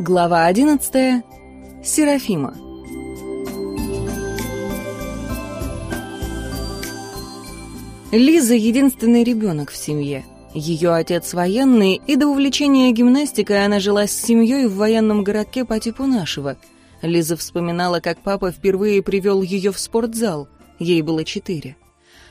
Глава 11. Серафима. Лиза — единственный ребенок в семье. Ее отец военный, и до увлечения гимнастикой она жила с семьей в военном городке по типу нашего. Лиза вспоминала, как папа впервые привел ее в спортзал. Ей было четыре.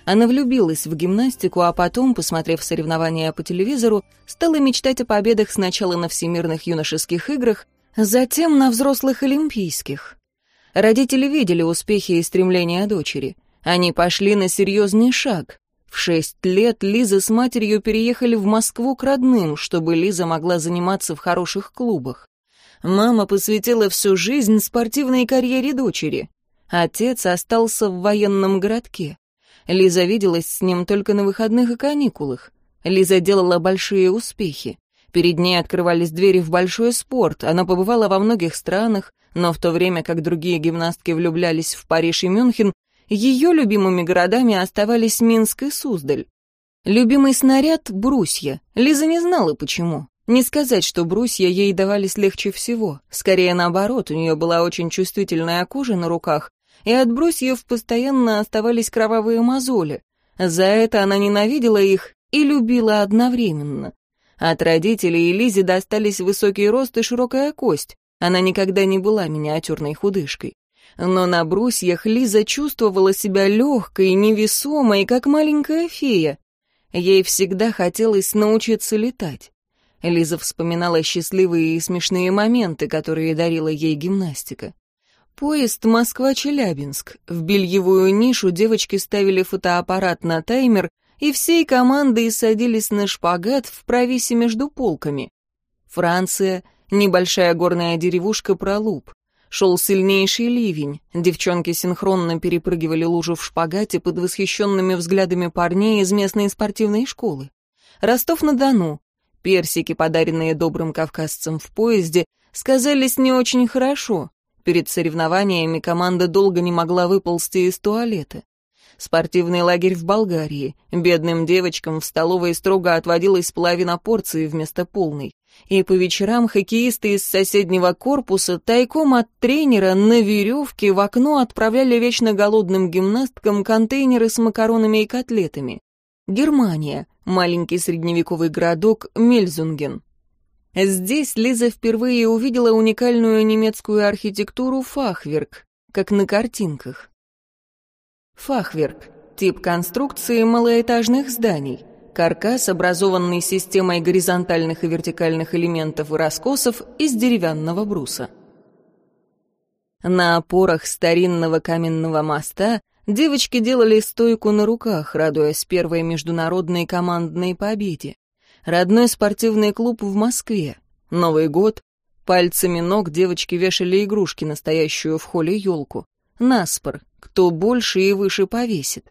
Она влюбилась в гимнастику, а потом, посмотрев соревнования по телевизору, стала мечтать о победах сначала на всемирных юношеских играх, затем на взрослых олимпийских. Родители видели успехи и стремления дочери. Они пошли на серьезный шаг. В шесть лет Лиза с матерью переехали в Москву к родным, чтобы Лиза могла заниматься в хороших клубах. Мама посвятила всю жизнь спортивной карьере дочери. Отец остался в военном городке. Лиза виделась с ним только на выходных и каникулах. Лиза делала большие успехи. Перед ней открывались двери в большой спорт, она побывала во многих странах, но в то время как другие гимнастки влюблялись в Париж и Мюнхен, ее любимыми городами оставались Минск и Суздаль. Любимый снаряд — брусья. Лиза не знала, почему. Не сказать, что брусья ей давались легче всего. Скорее, наоборот, у нее была очень чувствительная кожа на руках, и от брусьев постоянно оставались кровавые мозоли. За это она ненавидела их и любила одновременно. От родителей Лизе достались высокий рост и широкая кость. Она никогда не была миниатюрной худышкой. Но на брусьях Лиза чувствовала себя легкой, невесомой, как маленькая фея. Ей всегда хотелось научиться летать. Лиза вспоминала счастливые и смешные моменты, которые дарила ей гимнастика. Поезд Москва-Челябинск. В бельевую нишу девочки ставили фотоаппарат на таймер, и всей командой садились на шпагат в провисе между полками. Франция, небольшая горная деревушка Пролуп. Шел сильнейший ливень, девчонки синхронно перепрыгивали лужу в шпагате под восхищенными взглядами парней из местной спортивной школы. Ростов-на-Дону. Персики, подаренные добрым кавказцем в поезде, сказались не очень хорошо. Перед соревнованиями команда долго не могла выползти из туалета. Спортивный лагерь в Болгарии. Бедным девочкам в столовой строго отводилась половина порции вместо полной. И по вечерам хоккеисты из соседнего корпуса тайком от тренера на веревке в окно отправляли вечно голодным гимнасткам контейнеры с макаронами и котлетами. Германия. Маленький средневековый городок Мельзунген. Здесь Лиза впервые увидела уникальную немецкую архитектуру фахверк, как на картинках. Фахверк – тип конструкции малоэтажных зданий. Каркас, образованный системой горизонтальных и вертикальных элементов и раскосов из деревянного бруса. На опорах старинного каменного моста девочки делали стойку на руках, радуясь первой международной командной победе. Родной спортивный клуб в Москве. Новый год. Пальцами ног девочки вешали игрушки, настоящую в холле елку. Наспор. Кто больше и выше повесит.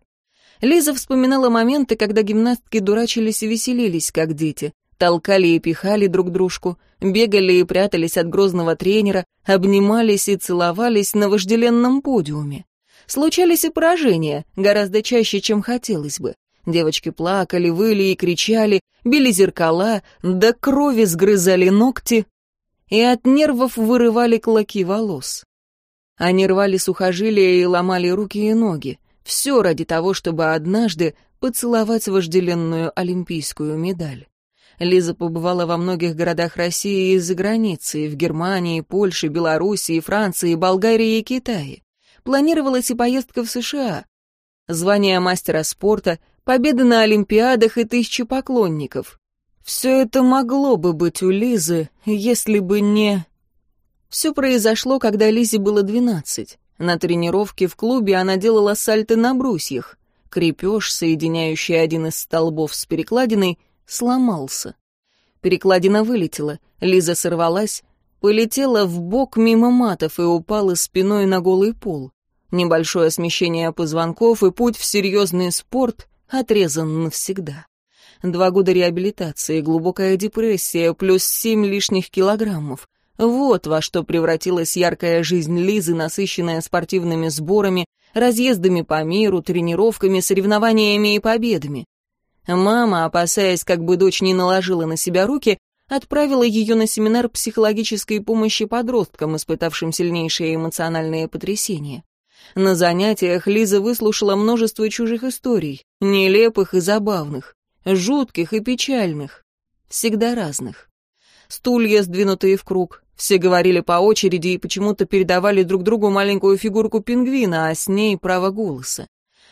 Лиза вспоминала моменты, когда гимнастки дурачились и веселились, как дети. Толкали и пихали друг дружку, бегали и прятались от грозного тренера, обнимались и целовались на вожделенном подиуме. Случались и поражения, гораздо чаще, чем хотелось бы. Девочки плакали, выли и кричали, били зеркала, до крови сгрызали ногти и от нервов вырывали клоки волос. Они рвали сухожилия и ломали руки и ноги. Все ради того, чтобы однажды поцеловать вожделенную олимпийскую медаль. Лиза побывала во многих городах России и за границей, в Германии, Польше, Белоруссии, Франции, Болгарии и Китае. Планировалась и поездка в США. Звание мастера спорта, победы на Олимпиадах и тысячи поклонников. Все это могло бы быть у Лизы, если бы не... Все произошло, когда Лизе было 12. На тренировке в клубе она делала сальты на брусьях. Крепеж, соединяющий один из столбов с перекладиной, сломался. Перекладина вылетела, Лиза сорвалась, полетела в бок мимо матов и упала спиной на голый пол. Небольшое смещение позвонков и путь в серьезный спорт Отрезан навсегда. Два года реабилитации, глубокая депрессия, плюс семь лишних килограммов. Вот во что превратилась яркая жизнь Лизы, насыщенная спортивными сборами, разъездами по миру, тренировками, соревнованиями и победами. Мама, опасаясь, как бы дочь не наложила на себя руки, отправила ее на семинар психологической помощи подросткам, испытавшим сильнейшие эмоциональные потрясения. На занятиях Лиза выслушала множество чужих историй, нелепых и забавных, жутких и печальных, всегда разных. Стулья, сдвинутые в круг, все говорили по очереди и почему-то передавали друг другу маленькую фигурку пингвина, а с ней право голоса.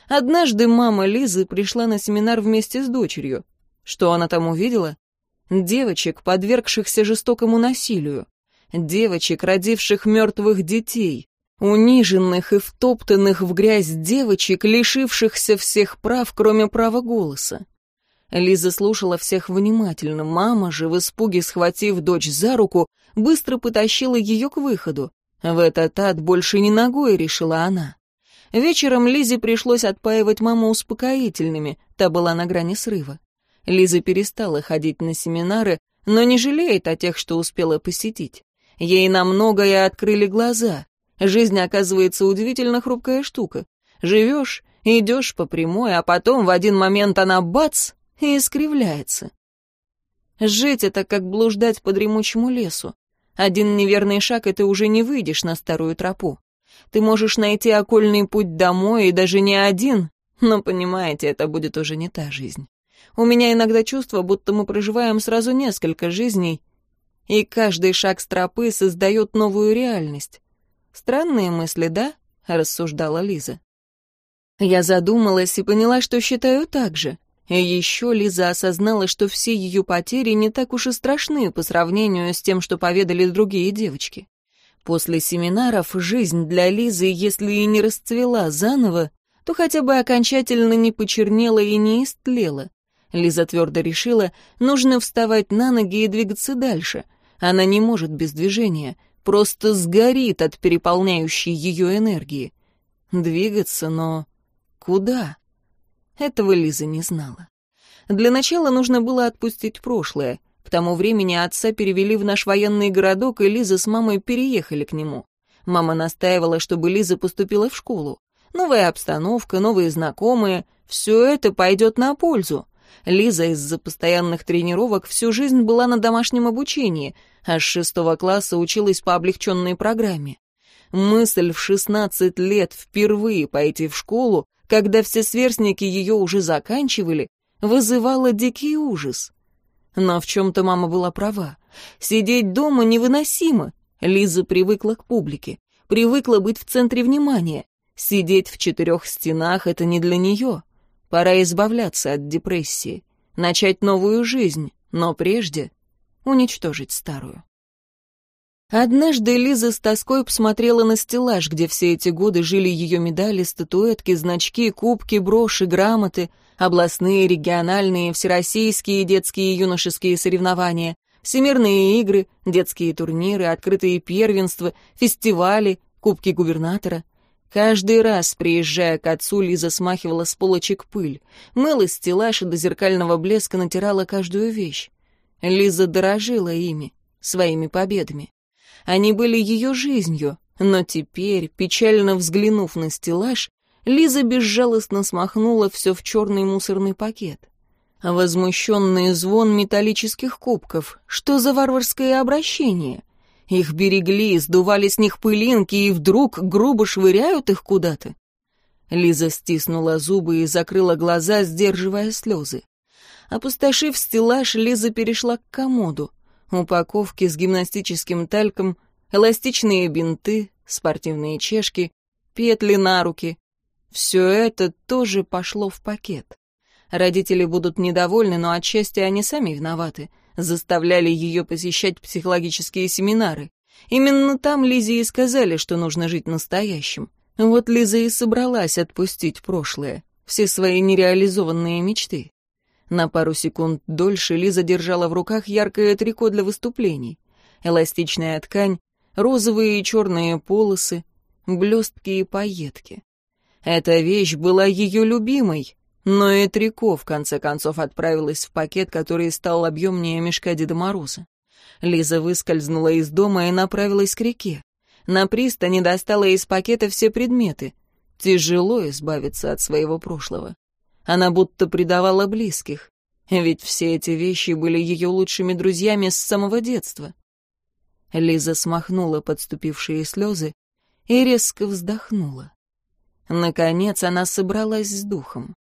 Однажды мама Лизы пришла на семинар вместе с дочерью. Что она там увидела? Девочек, подвергшихся жестокому насилию. Девочек, родивших мертвых детей униженных и втоптанных в грязь девочек, лишившихся всех прав, кроме права голоса. Лиза слушала всех внимательно. Мама же, в испуге схватив дочь за руку, быстро потащила ее к выходу. В этот ад больше не ногой, решила она. Вечером Лизе пришлось отпаивать маму успокоительными, та была на грани срыва. Лиза перестала ходить на семинары, но не жалеет о тех, что успела посетить. Ей намного многое открыли глаза. Жизнь, оказывается, удивительно хрупкая штука. Живешь, идешь по прямой, а потом в один момент она бац и искривляется. Жить — это как блуждать по дремучему лесу. Один неверный шаг, и ты уже не выйдешь на старую тропу. Ты можешь найти окольный путь домой, и даже не один, но, понимаете, это будет уже не та жизнь. У меня иногда чувство, будто мы проживаем сразу несколько жизней, и каждый шаг с тропы создает новую реальность. Странные мысли, да? рассуждала Лиза. Я задумалась и поняла, что считаю так же. И еще Лиза осознала, что все ее потери не так уж и страшны по сравнению с тем, что поведали другие девочки. После семинаров жизнь для Лизы, если и не расцвела заново, то хотя бы окончательно не почернела и не истлела. Лиза твердо решила, нужно вставать на ноги и двигаться дальше. Она не может без движения просто сгорит от переполняющей ее энергии. Двигаться, но куда? Этого Лиза не знала. Для начала нужно было отпустить прошлое. К тому времени отца перевели в наш военный городок, и Лиза с мамой переехали к нему. Мама настаивала, чтобы Лиза поступила в школу. Новая обстановка, новые знакомые — все это пойдет на пользу. Лиза из-за постоянных тренировок всю жизнь была на домашнем обучении, а с шестого класса училась по облегченной программе. Мысль в 16 лет впервые пойти в школу, когда все сверстники ее уже заканчивали, вызывала дикий ужас. Но в чем-то мама была права. Сидеть дома невыносимо. Лиза привыкла к публике, привыкла быть в центре внимания. Сидеть в четырех стенах — это не для нее. Пора избавляться от депрессии, начать новую жизнь, но прежде уничтожить старую. Однажды Лиза с тоской посмотрела на стеллаж, где все эти годы жили ее медали, статуэтки, значки, кубки, броши, грамоты, областные, региональные, всероссийские детские и юношеские соревнования, всемирные игры, детские турниры, открытые первенства, фестивали, кубки губернатора — Каждый раз, приезжая к отцу, Лиза смахивала с полочек пыль, мыла стеллаж и до зеркального блеска натирала каждую вещь. Лиза дорожила ими, своими победами. Они были ее жизнью, но теперь, печально взглянув на стеллаж, Лиза безжалостно смахнула все в черный мусорный пакет. Возмущенный звон металлических кубков. Что за варварское обращение? Их берегли, сдували с них пылинки и вдруг грубо швыряют их куда-то. Лиза стиснула зубы и закрыла глаза, сдерживая слезы. Опустошив стеллаж, Лиза перешла к комоду. Упаковки с гимнастическим тальком, эластичные бинты, спортивные чешки, петли на руки. Все это тоже пошло в пакет. Родители будут недовольны, но отчасти они сами виноваты — заставляли ее посещать психологические семинары. Именно там Лизе и сказали, что нужно жить настоящим. Вот Лиза и собралась отпустить прошлое, все свои нереализованные мечты. На пару секунд дольше Лиза держала в руках яркое трико для выступлений. Эластичная ткань, розовые и черные полосы, блестки и пайетки. Эта вещь была ее любимой, но и Трико, в конце концов, отправилась в пакет, который стал объемнее мешка Деда Мороза. Лиза выскользнула из дома и направилась к реке. На пристани достала из пакета все предметы. Тяжело избавиться от своего прошлого. Она будто предавала близких. Ведь все эти вещи были ее лучшими друзьями с самого детства. Лиза смахнула подступившие слезы и резко вздохнула. Наконец она собралась с духом.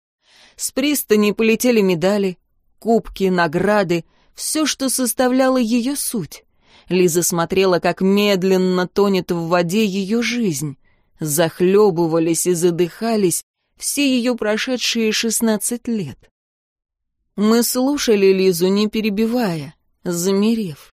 С пристани полетели медали, кубки, награды, все, что составляло ее суть. Лиза смотрела, как медленно тонет в воде ее жизнь. Захлебывались и задыхались все ее прошедшие шестнадцать лет. Мы слушали Лизу, не перебивая, замерев.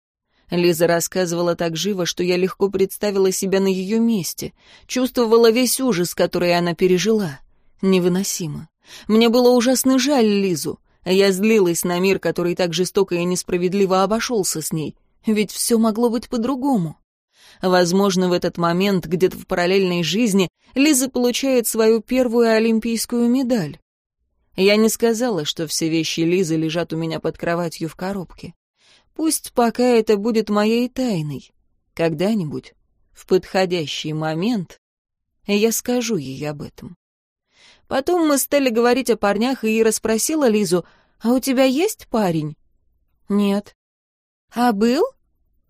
Лиза рассказывала так живо, что я легко представила себя на ее месте, чувствовала весь ужас, который она пережила. Невыносимо. Мне было ужасно жаль Лизу. Я злилась на мир, который так жестоко и несправедливо обошелся с ней. Ведь все могло быть по-другому. Возможно, в этот момент, где-то в параллельной жизни, Лиза получает свою первую олимпийскую медаль. Я не сказала, что все вещи Лизы лежат у меня под кроватью в коробке. Пусть пока это будет моей тайной. Когда-нибудь, в подходящий момент, я скажу ей об этом. Потом мы стали говорить о парнях, и Ира спросила Лизу, «А у тебя есть парень?» «Нет». «А был?»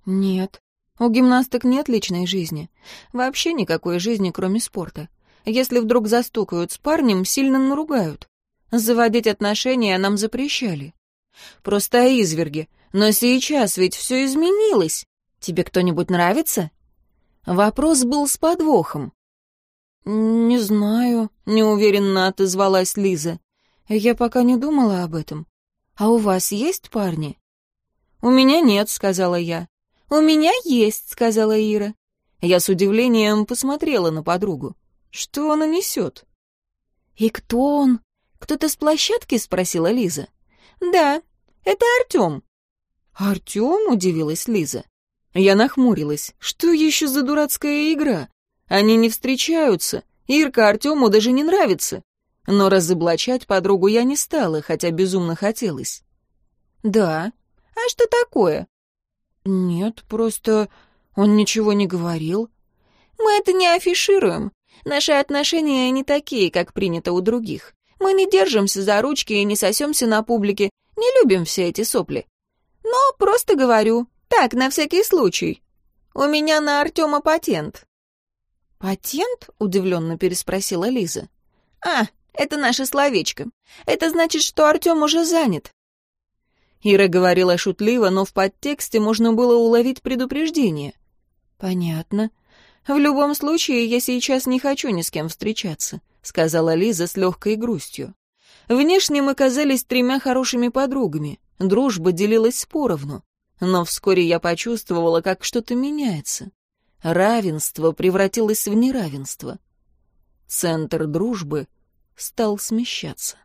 «Нет». «У гимнасток нет личной жизни. Вообще никакой жизни, кроме спорта. Если вдруг застукают с парнем, сильно наругают. Заводить отношения нам запрещали. Просто изверги. Но сейчас ведь все изменилось. Тебе кто-нибудь нравится?» Вопрос был с подвохом. «Не знаю», — неуверенно отозвалась Лиза. «Я пока не думала об этом. А у вас есть парни?» «У меня нет», — сказала я. «У меня есть», — сказала Ира. Я с удивлением посмотрела на подругу. «Что она несет?» «И кто он?» «Кто-то с площадки?» — спросила Лиза. «Да, это Артем». «Артем?» — удивилась Лиза. Я нахмурилась. «Что еще за дурацкая игра? Они не встречаются, Ирка Артему даже не нравится. Но разоблачать подругу я не стала, хотя безумно хотелось. «Да? А что такое?» «Нет, просто он ничего не говорил». «Мы это не афишируем. Наши отношения не такие, как принято у других. Мы не держимся за ручки и не сосемся на публике, не любим все эти сопли. Но просто говорю, так, на всякий случай. У меня на Артема патент. «Патент?» — удивленно переспросила Лиза. «А, это наше словечко. Это значит, что Артем уже занят». Ира говорила шутливо, но в подтексте можно было уловить предупреждение. «Понятно. В любом случае, я сейчас не хочу ни с кем встречаться», — сказала Лиза с легкой грустью. Внешне мы казались тремя хорошими подругами, дружба делилась поровну. Но вскоре я почувствовала, как что-то меняется. Равенство превратилось в неравенство. Центр дружбы стал смещаться.